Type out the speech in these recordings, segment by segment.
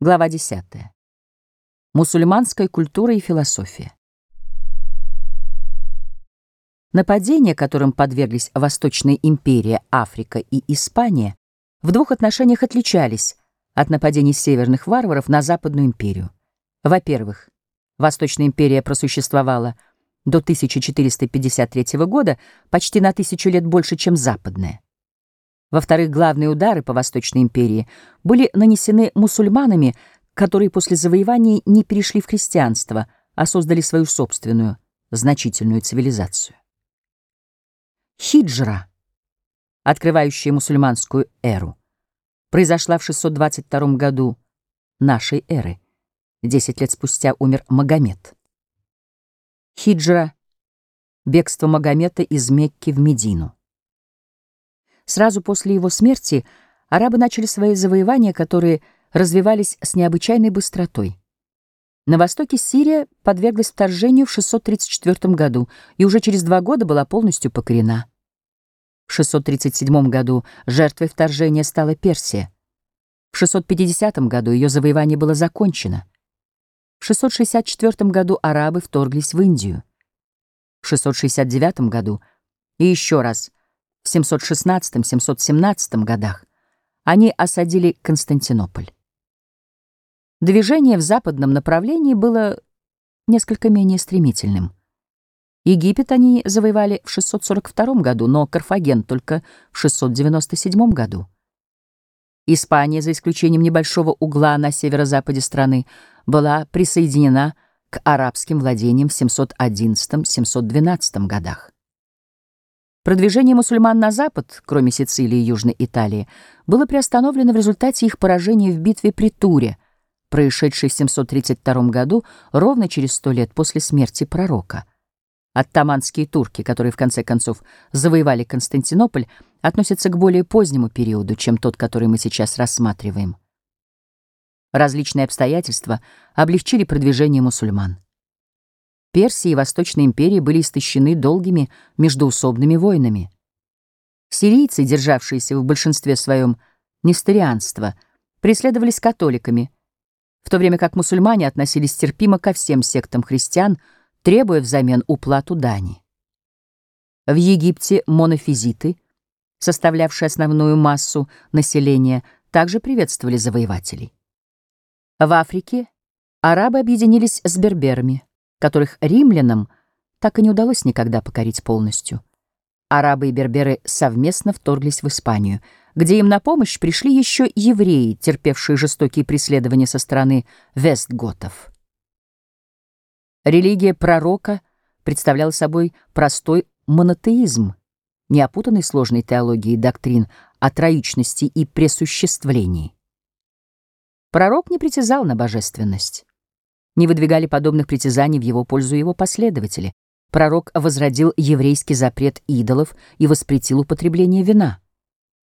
Глава 10. Мусульманская культура и философия. Нападения, которым подверглись Восточная империя, Африка и Испания, в двух отношениях отличались от нападений северных варваров на Западную империю. Во-первых, Восточная империя просуществовала до 1453 года почти на тысячу лет больше, чем Западная. Во-вторых, главные удары по Восточной империи были нанесены мусульманами, которые после завоевания не перешли в христианство, а создали свою собственную, значительную цивилизацию. Хиджра, открывающая мусульманскую эру, произошла в 622 году нашей эры. Десять лет спустя умер Магомед. Хиджра — бегство Магомета из Мекки в Медину. Сразу после его смерти арабы начали свои завоевания, которые развивались с необычайной быстротой. На востоке Сирия подверглась вторжению в 634 году и уже через два года была полностью покорена. В 637 году жертвой вторжения стала Персия. В 650 году ее завоевание было закончено. В 664 году арабы вторглись в Индию. В 669 году и еще раз 716-717 годах они осадили Константинополь. Движение в западном направлении было несколько менее стремительным. Египет они завоевали в 642 году, но Карфаген только в 697 году. Испания, за исключением небольшого угла на северо-западе страны, была присоединена к арабским владениям в 711-712 годах. Продвижение мусульман на запад, кроме Сицилии и Южной Италии, было приостановлено в результате их поражения в битве при Туре, происшедшей в 732 году, ровно через сто лет после смерти пророка. Оттаманские турки, которые в конце концов завоевали Константинополь, относятся к более позднему периоду, чем тот, который мы сейчас рассматриваем. Различные обстоятельства облегчили продвижение мусульман. Персия и Восточная империя были истощены долгими междоусобными войнами. Сирийцы, державшиеся в большинстве своем несторианства, преследовались католиками, в то время как мусульмане относились терпимо ко всем сектам христиан, требуя взамен уплату дани. В Египте монофизиты, составлявшие основную массу населения, также приветствовали завоевателей. В Африке арабы объединились с берберами которых римлянам так и не удалось никогда покорить полностью. Арабы и берберы совместно вторглись в Испанию, где им на помощь пришли еще евреи, терпевшие жестокие преследования со стороны вестготов. Религия пророка представляла собой простой монотеизм, не опутанный сложной теологией доктрин о троичности и пресуществлении. Пророк не притязал на божественность. Не выдвигали подобных притязаний в его пользу его последователи. Пророк возродил еврейский запрет идолов и воспретил употребление вина.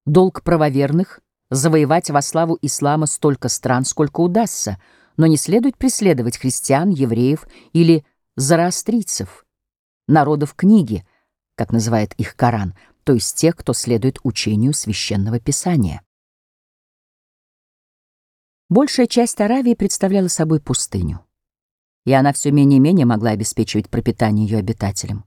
Долг правоверных — завоевать во славу ислама столько стран, сколько удастся, но не следует преследовать христиан, евреев или зороастрийцев, народов книги, как называет их Коран, то есть тех, кто следует учению священного писания. Большая часть Аравии представляла собой пустыню и она все менее и менее могла обеспечивать пропитание ее обитателям.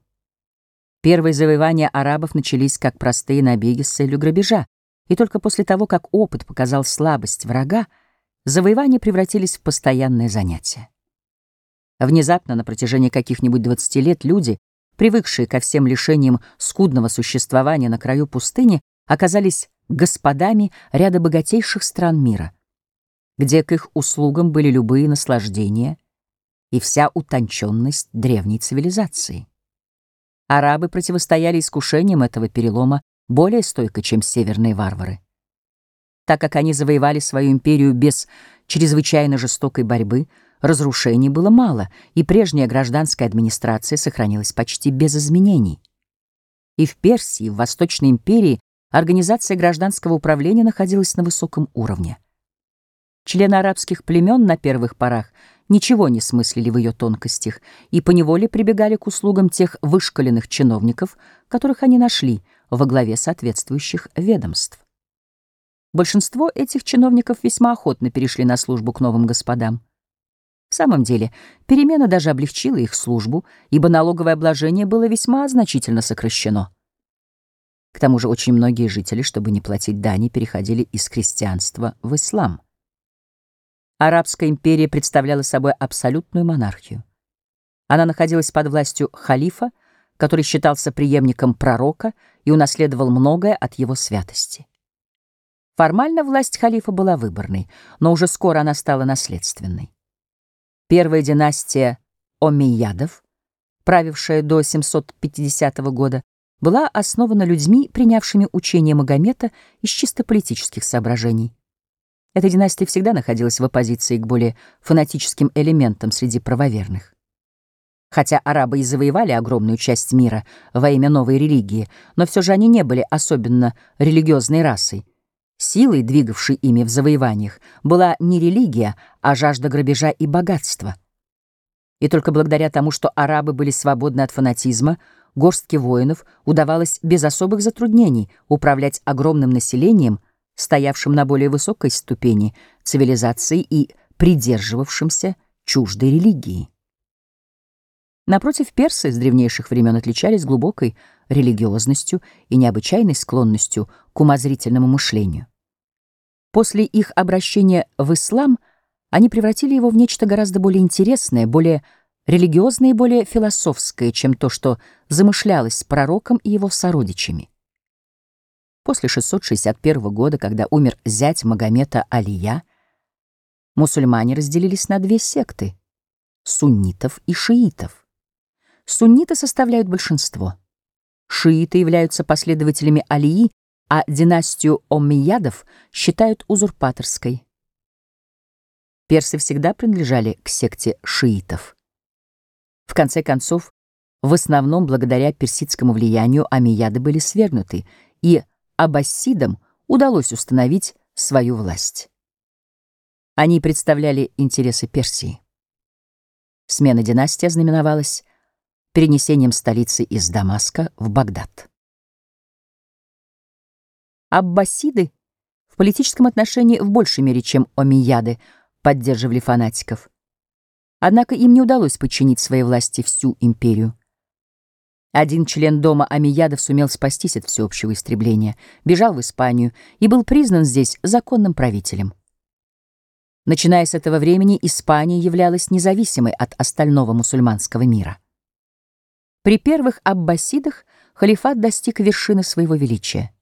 Первые завоевания арабов начались как простые набеги с целью грабежа, и только после того, как опыт показал слабость врага, завоевания превратились в постоянное занятие. Внезапно, на протяжении каких-нибудь 20 лет, люди, привыкшие ко всем лишениям скудного существования на краю пустыни, оказались господами ряда богатейших стран мира, где к их услугам были любые наслаждения — и вся утонченность древней цивилизации. Арабы противостояли искушениям этого перелома более стойко, чем северные варвары. Так как они завоевали свою империю без чрезвычайно жестокой борьбы, разрушений было мало, и прежняя гражданская администрация сохранилась почти без изменений. И в Персии, в Восточной империи, организация гражданского управления находилась на высоком уровне. Члены арабских племен на первых порах – ничего не смыслили в ее тонкостях и поневоле прибегали к услугам тех вышкаленных чиновников, которых они нашли во главе соответствующих ведомств. Большинство этих чиновников весьма охотно перешли на службу к новым господам. В самом деле, перемена даже облегчила их службу, ибо налоговое обложение было весьма значительно сокращено. К тому же очень многие жители, чтобы не платить дани, переходили из христианства в ислам. Арабская империя представляла собой абсолютную монархию. Она находилась под властью халифа, который считался преемником пророка и унаследовал многое от его святости. Формально власть халифа была выборной, но уже скоро она стала наследственной. Первая династия Омейядов, правившая до 750 года, была основана людьми, принявшими учение Магомета из чисто политических соображений. Эта династия всегда находилась в оппозиции к более фанатическим элементам среди правоверных. Хотя арабы и завоевали огромную часть мира во имя новой религии, но все же они не были особенно религиозной расой. Силой, двигавшей ими в завоеваниях, была не религия, а жажда грабежа и богатства. И только благодаря тому, что арабы были свободны от фанатизма, горстке воинов удавалось без особых затруднений управлять огромным населением, стоявшим на более высокой ступени цивилизации и придерживавшимся чуждой религии. Напротив, персы с древнейших времен отличались глубокой религиозностью и необычайной склонностью к умозрительному мышлению. После их обращения в ислам они превратили его в нечто гораздо более интересное, более религиозное и более философское, чем то, что замышлялось пророком и его сородичами. После 661 года, когда умер зять Магомета Алия, мусульмане разделились на две секты — суннитов и шиитов. Сунниты составляют большинство. Шииты являются последователями Алии, а династию Оммиядов считают узурпаторской. Персы всегда принадлежали к секте шиитов. В конце концов, в основном благодаря персидскому влиянию амияды были свергнуты, и аббасидам удалось установить свою власть. Они представляли интересы Персии. Смена династии ознаменовалась перенесением столицы из Дамаска в Багдад. Аббасиды в политическом отношении в большей мере, чем омияды, поддерживали фанатиков. Однако им не удалось подчинить своей власти всю империю. Один член дома Амиядов сумел спастись от всеобщего истребления, бежал в Испанию и был признан здесь законным правителем. Начиная с этого времени Испания являлась независимой от остального мусульманского мира. При первых аббасидах халифат достиг вершины своего величия.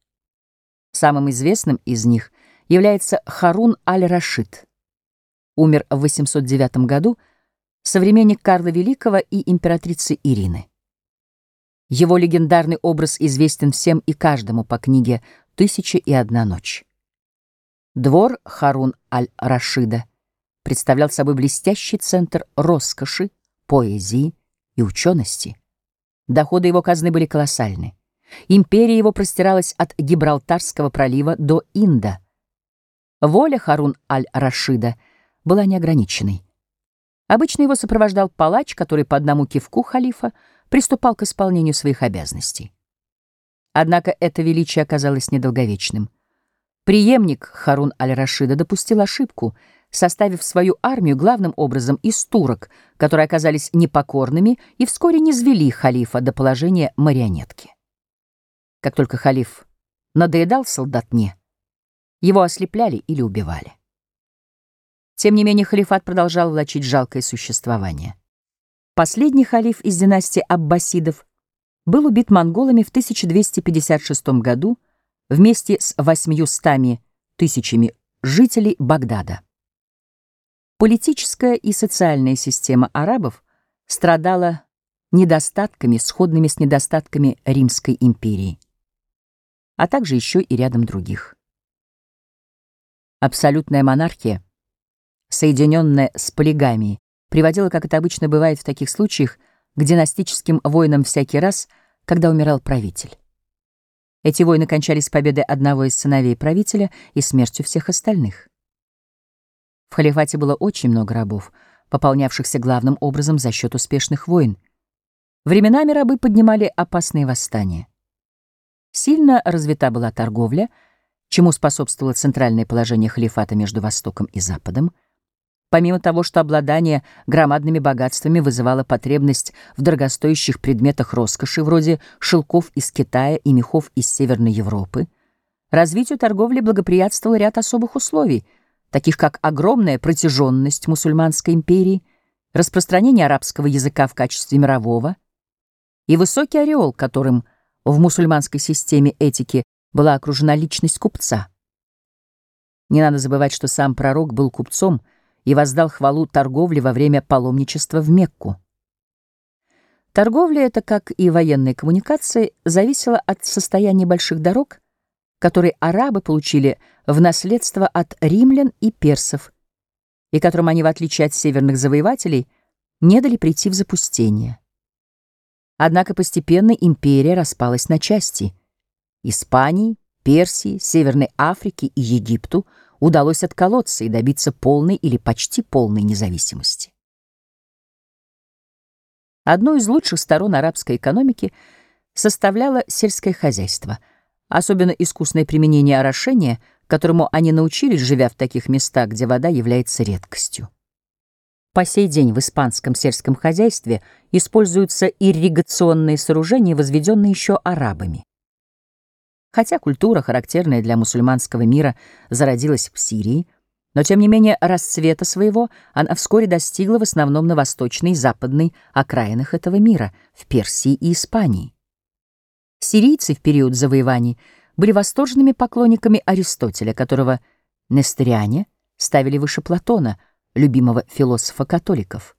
Самым известным из них является Харун аль-Рашид. Умер в 809 году – современник Карла Великого и императрицы Ирины. Его легендарный образ известен всем и каждому по книге «Тысяча и одна ночь». Двор Харун аль-Рашида представлял собой блестящий центр роскоши, поэзии и учености. Доходы его казны были колоссальны. Империя его простиралась от Гибралтарского пролива до Инда. Воля Харун аль-Рашида была неограниченной. Обычно его сопровождал палач, который по одному кивку халифа приступал к исполнению своих обязанностей. Однако это величие оказалось недолговечным. Приемник Харун аль-Рашида допустил ошибку, составив свою армию главным образом из турок, которые оказались непокорными и вскоре низвели халифа до положения марионетки. Как только халиф надоедал солдатне, его ослепляли или убивали. Тем не менее, халифат продолжал влачить жалкое существование. Последний халиф из династии Аббасидов был убит монголами в 1256 году вместе с 800 тысячами жителей Багдада. Политическая и социальная система арабов страдала недостатками, сходными с недостатками Римской империи, а также еще и рядом других. Абсолютная монархия — соединенная с полигамией, приводила, как это обычно бывает в таких случаях, к династическим войнам всякий раз, когда умирал правитель. Эти войны кончались победой одного из сыновей правителя и смертью всех остальных. В халифате было очень много рабов, пополнявшихся главным образом за счет успешных войн. Временами рабы поднимали опасные восстания. Сильно развита была торговля — чему способствовало центральное положение халифата между Востоком и Западом, помимо того, что обладание громадными богатствами вызывало потребность в дорогостоящих предметах роскоши, вроде шелков из Китая и мехов из Северной Европы, развитию торговли благоприятствовал ряд особых условий, таких как огромная протяженность мусульманской империи, распространение арабского языка в качестве мирового и высокий ореол, которым в мусульманской системе этики была окружена личность купца. Не надо забывать, что сам пророк был купцом и воздал хвалу торговле во время паломничества в Мекку. Торговля эта, как и военные коммуникации, зависела от состояния больших дорог, которые арабы получили в наследство от римлян и персов, и которым они, в отличие от северных завоевателей, не дали прийти в запустение. Однако постепенно империя распалась на части — Испании, Персии, Северной Африке и Египту удалось отколоться и добиться полной или почти полной независимости. Одной из лучших сторон арабской экономики составляло сельское хозяйство, особенно искусное применение орошения, которому они научились, живя в таких местах, где вода является редкостью. По сей день в испанском сельском хозяйстве используются ирригационные сооружения, возведенные еще арабами. Хотя культура, характерная для мусульманского мира, зародилась в Сирии, но тем не менее расцвета своего она вскоре достигла в основном на восточной и западной окраинах этого мира, в Персии и Испании. Сирийцы в период завоеваний были восторженными поклонниками Аристотеля, которого несториане ставили выше Платона, любимого философа католиков.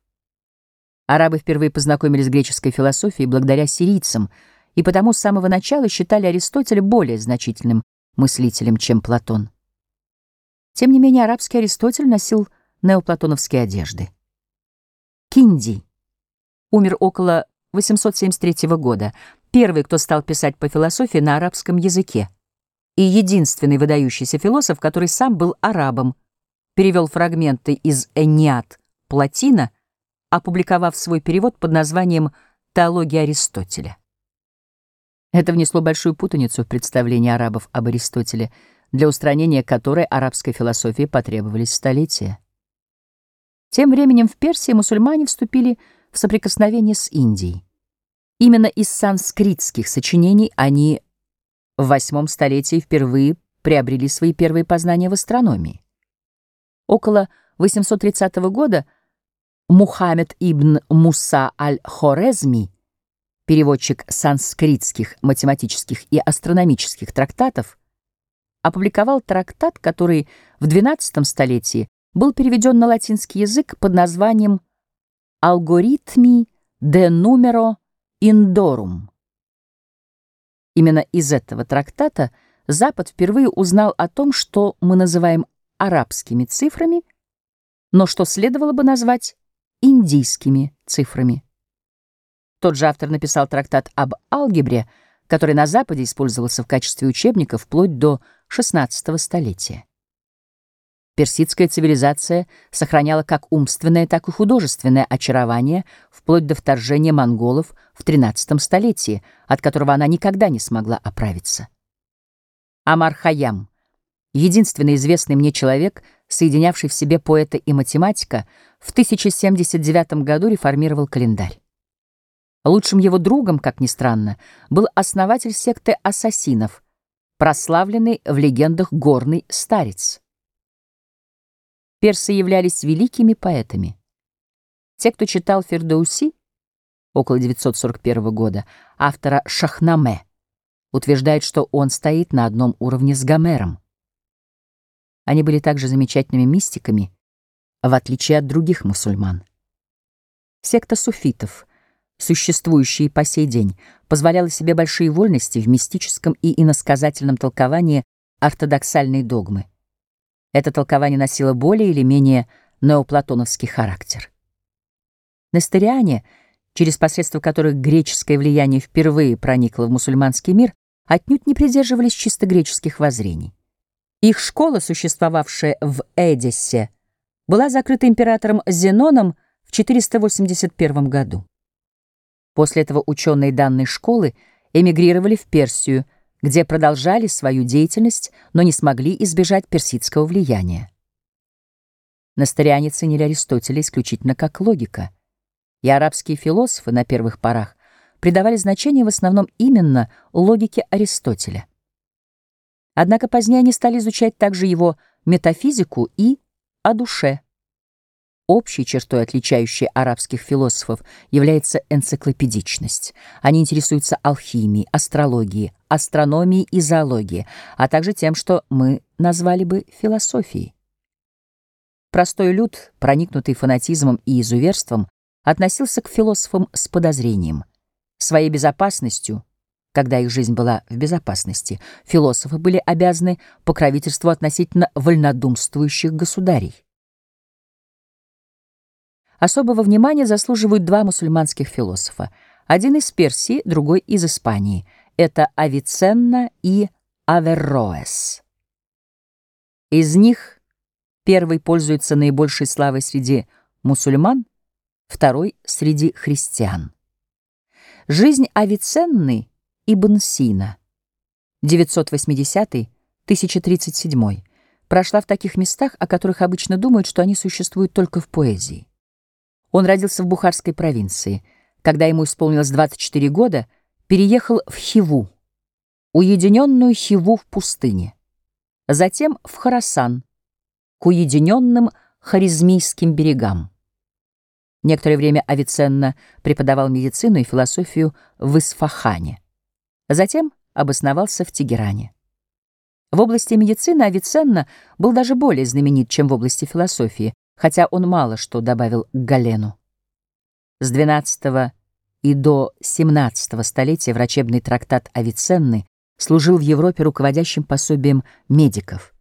Арабы впервые познакомились с греческой философией благодаря сирийцам — и потому с самого начала считали Аристотеля более значительным мыслителем, чем Платон. Тем не менее, арабский Аристотель носил неоплатоновские одежды. Кинди умер около 873 года, первый, кто стал писать по философии на арабском языке, и единственный выдающийся философ, который сам был арабом, перевел фрагменты из Энниат Платина, опубликовав свой перевод под названием «Теология Аристотеля». Это внесло большую путаницу в представление арабов об Аристотеле, для устранения которой арабской философии потребовались столетия. Тем временем в Персии мусульмане вступили в соприкосновение с Индией. Именно из санскритских сочинений они в восьмом столетии впервые приобрели свои первые познания в астрономии. Около 830 года Мухаммед ибн Муса аль-Хорезми переводчик санскритских математических и астрономических трактатов, опубликовал трактат, который в XII столетии был переведен на латинский язык под названием «Алгоритми de numero indorum». Именно из этого трактата Запад впервые узнал о том, что мы называем арабскими цифрами, но что следовало бы назвать индийскими цифрами. Тот же автор написал трактат об алгебре, который на Западе использовался в качестве учебника вплоть до XVI столетия. Персидская цивилизация сохраняла как умственное, так и художественное очарование вплоть до вторжения монголов в XIII столетии, от которого она никогда не смогла оправиться. Амар Хаям, единственный известный мне человек, соединявший в себе поэта и математика, в 1079 году реформировал календарь. Лучшим его другом, как ни странно, был основатель секты ассасинов, прославленный в легендах горный старец. Персы являлись великими поэтами. Те, кто читал Фердоуси, около 941 года, автора Шахнаме, утверждают, что он стоит на одном уровне с Гомером. Они были также замечательными мистиками, в отличие от других мусульман. Секта суфитов — существующие по сей день, позволяла себе большие вольности в мистическом и иносказательном толковании ортодоксальной догмы. Это толкование носило более или менее неоплатоновский характер. Несториане, через посредство которых греческое влияние впервые проникло в мусульманский мир, отнюдь не придерживались чисто греческих воззрений. Их школа, существовавшая в Эдессе, была закрыта императором Зеноном в 481 году. После этого ученые данной школы эмигрировали в Персию, где продолжали свою деятельность, но не смогли избежать персидского влияния. Насториане ценили Аристотеля исключительно как логика, и арабские философы на первых порах придавали значение в основном именно логике Аристотеля. Однако позднее они стали изучать также его метафизику и о душе. Общей чертой, отличающей арабских философов, является энциклопедичность. Они интересуются алхимией, астрологией, астрономией и зоологией, а также тем, что мы назвали бы философией. Простой люд, проникнутый фанатизмом и изуверством, относился к философам с подозрением. Своей безопасностью, когда их жизнь была в безопасности, философы были обязаны покровительству относительно вольнодумствующих государей. Особого внимания заслуживают два мусульманских философа. Один из Персии, другой из Испании. Это Авиценна и Аверроэс. Из них первый пользуется наибольшей славой среди мусульман, второй — среди христиан. Жизнь Авиценны Ибн Сина, 980-1037, прошла в таких местах, о которых обычно думают, что они существуют только в поэзии. Он родился в Бухарской провинции. Когда ему исполнилось 24 года, переехал в Хиву, уединенную Хиву в пустыне. Затем в Харасан, к уединенным Харизмийским берегам. Некоторое время Авиценна преподавал медицину и философию в Исфахане. Затем обосновался в Тегеране. В области медицины Авиценна был даже более знаменит, чем в области философии, хотя он мало что добавил к Галену. С XII и до XVII столетия врачебный трактат Авиценны служил в Европе руководящим пособием медиков.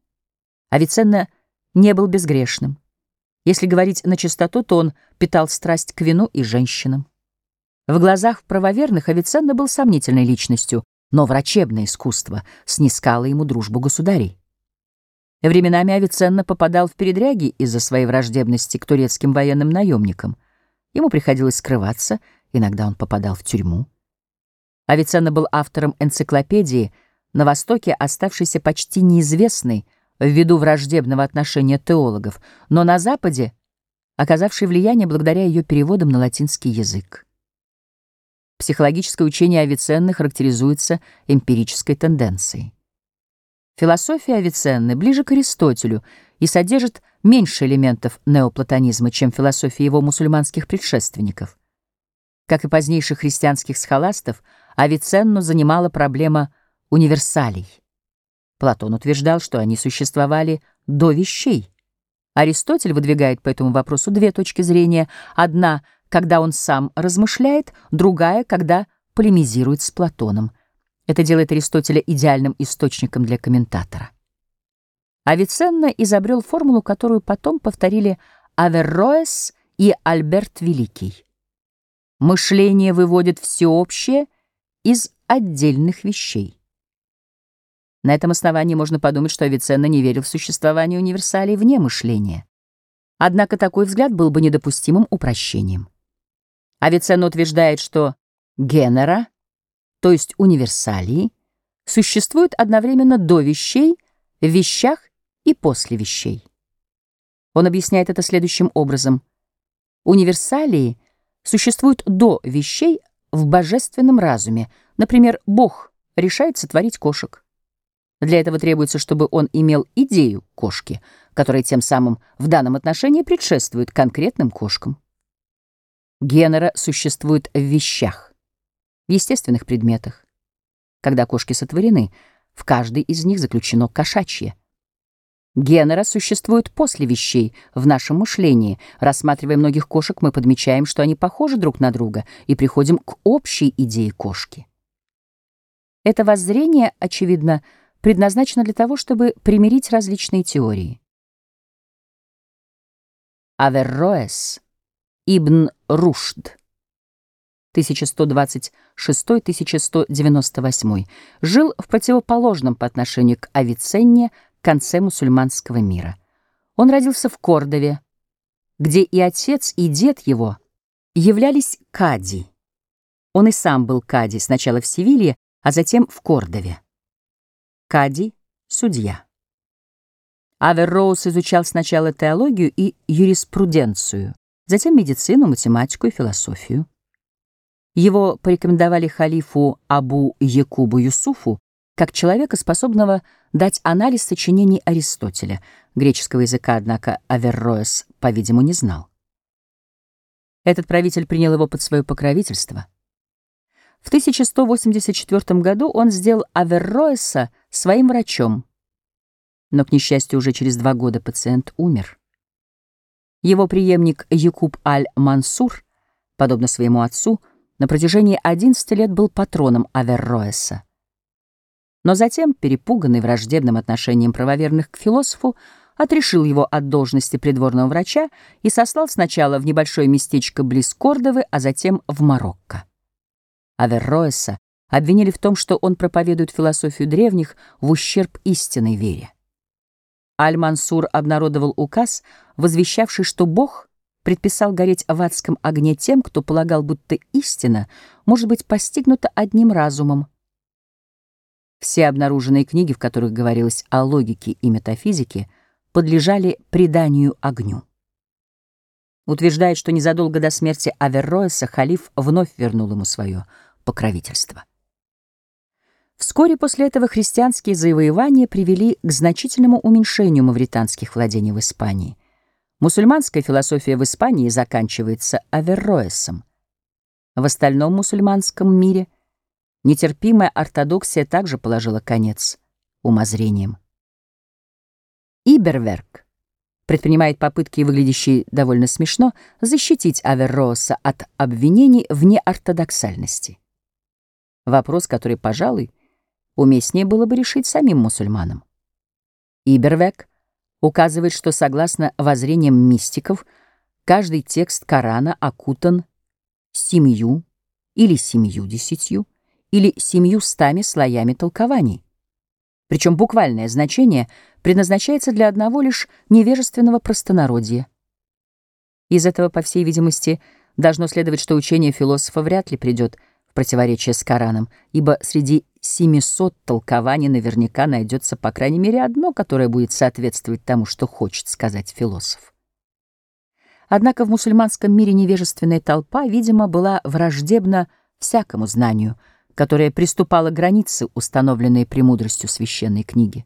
Авиценна не был безгрешным. Если говорить на чистоту, то он питал страсть к вину и женщинам. В глазах правоверных Авиценна был сомнительной личностью, но врачебное искусство снискало ему дружбу государей. Временами Авиценна попадал в передряги из-за своей враждебности к турецким военным наемникам. Ему приходилось скрываться, иногда он попадал в тюрьму. Авиценна был автором энциклопедии, на Востоке оставшейся почти неизвестной ввиду враждебного отношения теологов, но на Западе оказавшей влияние благодаря ее переводам на латинский язык. Психологическое учение Авиценны характеризуется эмпирической тенденцией. Философия Авиценны ближе к Аристотелю и содержит меньше элементов неоплатонизма, чем философия его мусульманских предшественников. Как и позднейших христианских схоластов, Авиценну занимала проблема универсалей. Платон утверждал, что они существовали до вещей. Аристотель выдвигает по этому вопросу две точки зрения. Одна, когда он сам размышляет, другая, когда полемизирует с Платоном – это делает Аристотеля идеальным источником для комментатора. Авиценна изобрел формулу, которую потом повторили Аверроэс и Альберт Великий. Мышление выводит всеобщее из отдельных вещей. На этом основании можно подумать, что Авиценна не верил в существование универсалей вне мышления. Однако такой взгляд был бы недопустимым упрощением. Авиценна утверждает, что генера то есть универсалии, существуют одновременно до вещей, в вещах и после вещей. Он объясняет это следующим образом. Универсалии существуют до вещей в божественном разуме. Например, Бог решает сотворить кошек. Для этого требуется, чтобы он имел идею кошки, которая тем самым в данном отношении предшествует конкретным кошкам. Генера существует в вещах в естественных предметах. Когда кошки сотворены, в каждой из них заключено кошачье. Генера существуют после вещей в нашем мышлении. Рассматривая многих кошек, мы подмечаем, что они похожи друг на друга и приходим к общей идее кошки. Это воззрение, очевидно, предназначено для того, чтобы примирить различные теории. Аверроэс, Ибн Рушд 1126-1198, жил в противоположном по отношению к Авиценне конце мусульманского мира. Он родился в Кордове, где и отец, и дед его являлись кади. Он и сам был кади, сначала в Севилье, а затем в Кордове. Кади — судья. Аверроуз изучал сначала теологию и юриспруденцию, затем медицину, математику и философию. Его порекомендовали халифу Абу Якубу Юсуфу как человека, способного дать анализ сочинений Аристотеля. Греческого языка, однако, Аверроэс, по-видимому, не знал. Этот правитель принял его под свое покровительство. В 1184 году он сделал Аверроэса своим врачом, но, к несчастью, уже через два года пациент умер. Его преемник Якуб Аль-Мансур, подобно своему отцу, на протяжении 11 лет был патроном Аверроэса. Но затем, перепуганный враждебным отношением правоверных к философу, отрешил его от должности придворного врача и сослал сначала в небольшое местечко близ Кордовы, а затем в Марокко. Аверроэса обвинили в том, что он проповедует философию древних в ущерб истинной вере. Аль-Мансур обнародовал указ, возвещавший, что Бог предписал гореть в адском огне тем, кто полагал, будто истина может быть постигнута одним разумом. Все обнаруженные книги, в которых говорилось о логике и метафизике, подлежали преданию огню. Утверждает, что незадолго до смерти Аверроэса халиф вновь вернул ему свое покровительство. Вскоре после этого христианские завоевания привели к значительному уменьшению мавританских владений в Испании. Мусульманская философия в Испании заканчивается Аверроэсом. В остальном мусульманском мире нетерпимая ортодоксия также положила конец умозрениям. Иберверк предпринимает попытки, выглядящие довольно смешно, защитить Аверроса от обвинений в неортодоксальности. Вопрос, который, пожалуй, уместнее было бы решить самим мусульманам. Ибервек указывает, что согласно воззрениям мистиков, каждый текст Корана окутан семью или семью десятью или семью стами слоями толкований. Причем буквальное значение предназначается для одного лишь невежественного простонародья. Из этого, по всей видимости, должно следовать, что учение философа вряд ли придет противоречие с Кораном, ибо среди 700 толкований наверняка найдется по крайней мере одно, которое будет соответствовать тому, что хочет сказать философ. Однако в мусульманском мире невежественная толпа, видимо, была враждебна всякому знанию, которое приступало к границе, установленные премудростью священной книги.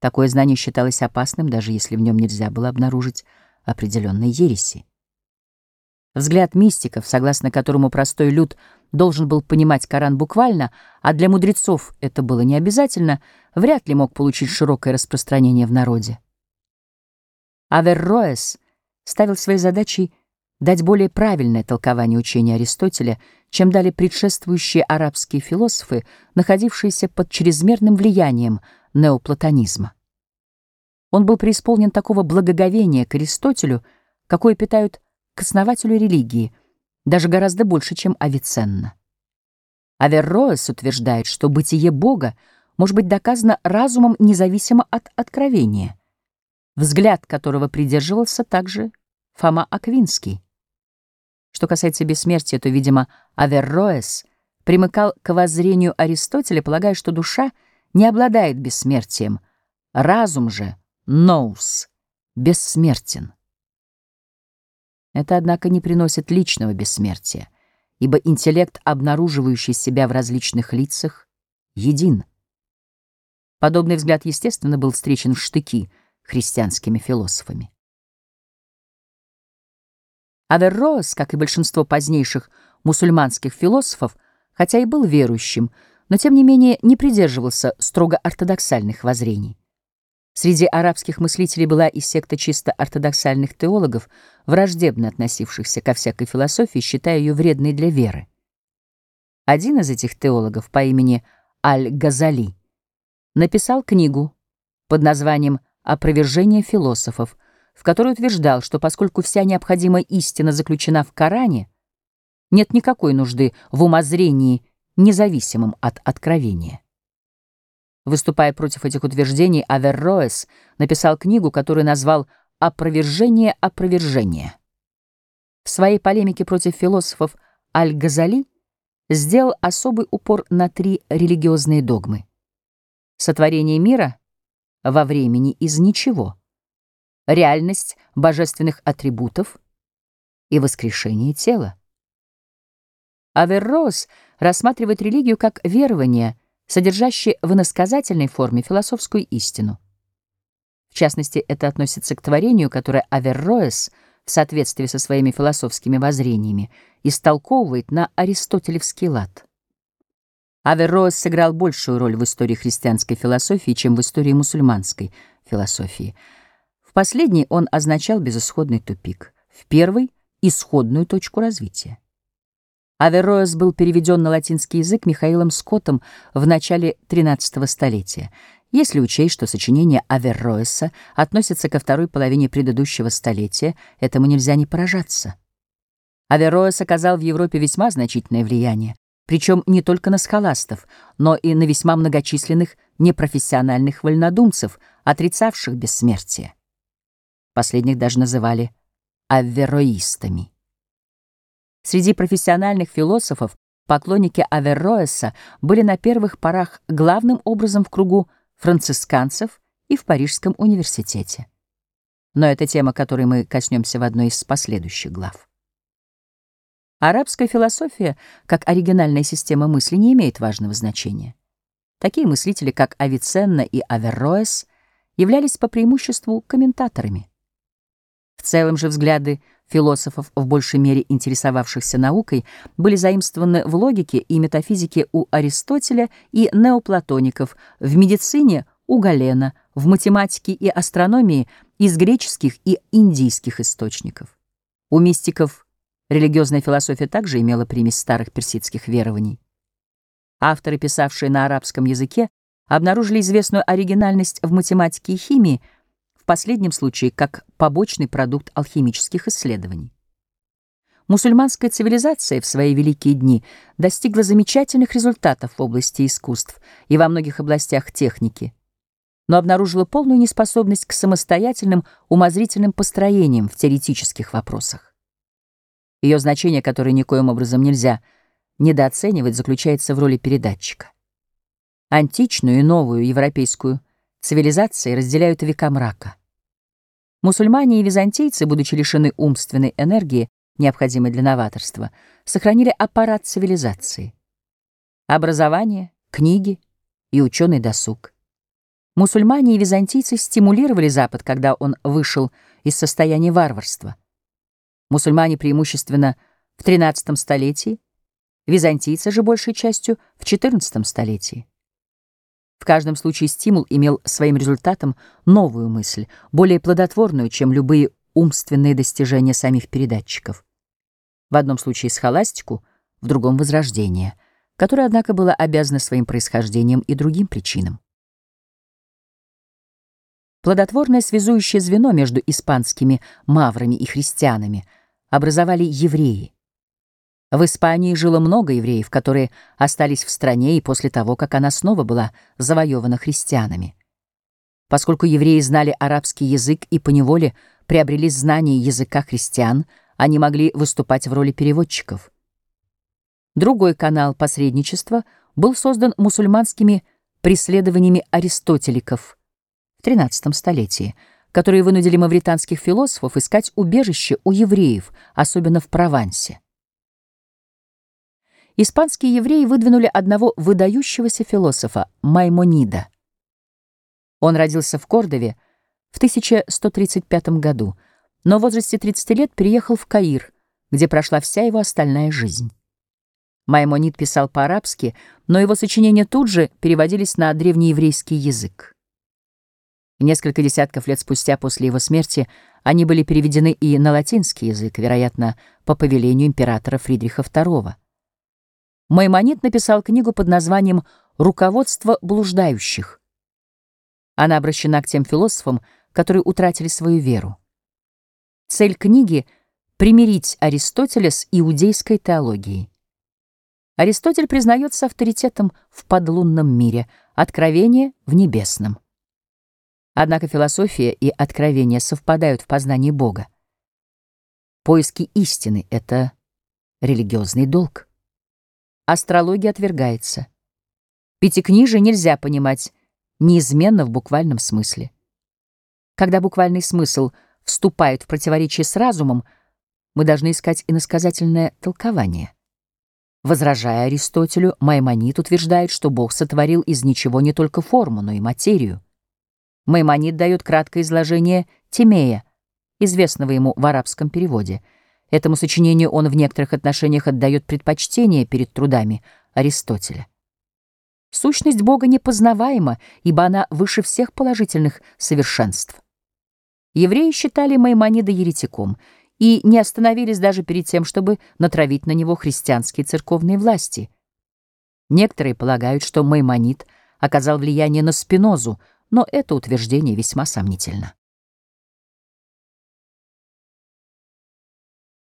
Такое знание считалось опасным, даже если в нем нельзя было обнаружить определенной ереси. Взгляд мистиков, согласно которому простой люд должен был понимать Коран буквально, а для мудрецов это было не обязательно, вряд ли мог получить широкое распространение в народе. Аверроэс ставил своей задачей дать более правильное толкование учения Аристотеля, чем дали предшествующие арабские философы, находившиеся под чрезмерным влиянием неоплатонизма. Он был преисполнен такого благоговения к Аристотелю, какое питают к основателю религии, даже гораздо больше, чем Авиценна. Аверроэс утверждает, что бытие Бога может быть доказано разумом независимо от откровения, взгляд которого придерживался также Фома Аквинский. Что касается бессмертия, то, видимо, Аверроэс примыкал к воззрению Аристотеля, полагая, что душа не обладает бессмертием, разум же, ноус, бессмертен. Это, однако, не приносит личного бессмертия, ибо интеллект, обнаруживающий себя в различных лицах, един. Подобный взгляд, естественно, был встречен в штыки христианскими философами. Аверроас, как и большинство позднейших мусульманских философов, хотя и был верующим, но тем не менее не придерживался строго ортодоксальных воззрений. Среди арабских мыслителей была и секта чисто ортодоксальных теологов, враждебно относившихся ко всякой философии, считая ее вредной для веры. Один из этих теологов по имени Аль-Газали написал книгу под названием «Опровержение философов», в которой утверждал, что поскольку вся необходимая истина заключена в Коране, нет никакой нужды в умозрении, независимом от откровения. Выступая против этих утверждений, Аверроэс написал книгу, которую назвал «Опровержение опровержения». В своей полемике против философов Аль-Газали сделал особый упор на три религиозные догмы. Сотворение мира во времени из ничего. Реальность божественных атрибутов и воскрешение тела. Аверроз рассматривает религию как верование, содержащее в иносказательной форме философскую истину. В частности, это относится к творению, которое Аверроэс в соответствии со своими философскими воззрениями истолковывает на аристотелевский лад. Аверроэс сыграл большую роль в истории христианской философии, чем в истории мусульманской философии. В последней он означал безысходный тупик, в первой — исходную точку развития. Авероэс был переведен на латинский язык Михаилом Скоттом в начале XIII столетия. Если учесть, что сочинение Аверроэса относится ко второй половине предыдущего столетия, этому нельзя не поражаться. Аверроэс оказал в Европе весьма значительное влияние, причем не только на схоластов, но и на весьма многочисленных непрофессиональных вольнодумцев, отрицавших бессмертие. Последних даже называли аверроистами. Среди профессиональных философов поклонники Аверроэса были на первых порах главным образом в кругу францисканцев и в Парижском университете. Но это тема, которой мы коснемся в одной из последующих глав. Арабская философия, как оригинальная система мысли, не имеет важного значения. Такие мыслители, как Авиценна и Аверроэс, являлись по преимуществу комментаторами. В целом же взгляды философов, в большей мере интересовавшихся наукой, были заимствованы в логике и метафизике у Аристотеля и неоплатоников, в медицине — у Галена, в математике и астрономии — из греческих и индийских источников. У мистиков религиозная философия также имела примесь старых персидских верований. Авторы, писавшие на арабском языке, обнаружили известную оригинальность в математике и химии — последнем случае как побочный продукт алхимических исследований. Мусульманская цивилизация в свои великие дни достигла замечательных результатов в области искусств и во многих областях техники, но обнаружила полную неспособность к самостоятельным умозрительным построениям в теоретических вопросах. Ее значение, которое никоим образом нельзя недооценивать, заключается в роли передатчика. Античную и новую европейскую цивилизации разделяют века мрака. Мусульмане и византийцы, будучи лишены умственной энергии, необходимой для новаторства, сохранили аппарат цивилизации. Образование, книги и ученый досуг. Мусульмане и византийцы стимулировали Запад, когда он вышел из состояния варварства. Мусульмане преимущественно в XIII столетии, византийцы же большей частью в XIV столетии. В каждом случае стимул имел своим результатом новую мысль, более плодотворную, чем любые умственные достижения самих передатчиков. В одном случае схоластику, в другом — возрождение, которое, однако, было обязано своим происхождением и другим причинам. Плодотворное связующее звено между испанскими маврами и христианами образовали евреи. В Испании жило много евреев, которые остались в стране и после того, как она снова была завоевана христианами. Поскольку евреи знали арабский язык и поневоле приобрели знание языка христиан, они могли выступать в роли переводчиков. Другой канал посредничества был создан мусульманскими преследованиями аристотеликов в XIII столетии, которые вынудили мавританских философов искать убежище у евреев, особенно в Провансе. Испанские евреи выдвинули одного выдающегося философа Маймонида. Он родился в Кордове в 1135 году, но в возрасте 30 лет переехал в Каир, где прошла вся его остальная жизнь. Маймонид писал по-арабски, но его сочинения тут же переводились на древнееврейский язык. Несколько десятков лет спустя после его смерти они были переведены и на латинский язык, вероятно, по повелению императора Фридриха II. Маймонид написал книгу под названием «Руководство блуждающих». Она обращена к тем философам, которые утратили свою веру. Цель книги — примирить Аристотеля с иудейской теологией. Аристотель признается авторитетом в подлунном мире, откровение — в небесном. Однако философия и откровение совпадают в познании Бога. Поиски истины — это религиозный долг. Астрология отвергается. Пятикнижие нельзя понимать неизменно в буквальном смысле. Когда буквальный смысл вступает в противоречие с разумом, мы должны искать иносказательное толкование. Возражая Аристотелю, Маймонид утверждает, что Бог сотворил из ничего не только форму, но и материю. Маймонид дает краткое изложение Тимея, известного ему в арабском переводе. Этому сочинению он в некоторых отношениях отдает предпочтение перед трудами Аристотеля. Сущность Бога непознаваема, ибо она выше всех положительных совершенств. Евреи считали Маймонида еретиком — и не остановились даже перед тем, чтобы натравить на него христианские церковные власти. Некоторые полагают, что Маймонид оказал влияние на Спинозу, но это утверждение весьма сомнительно.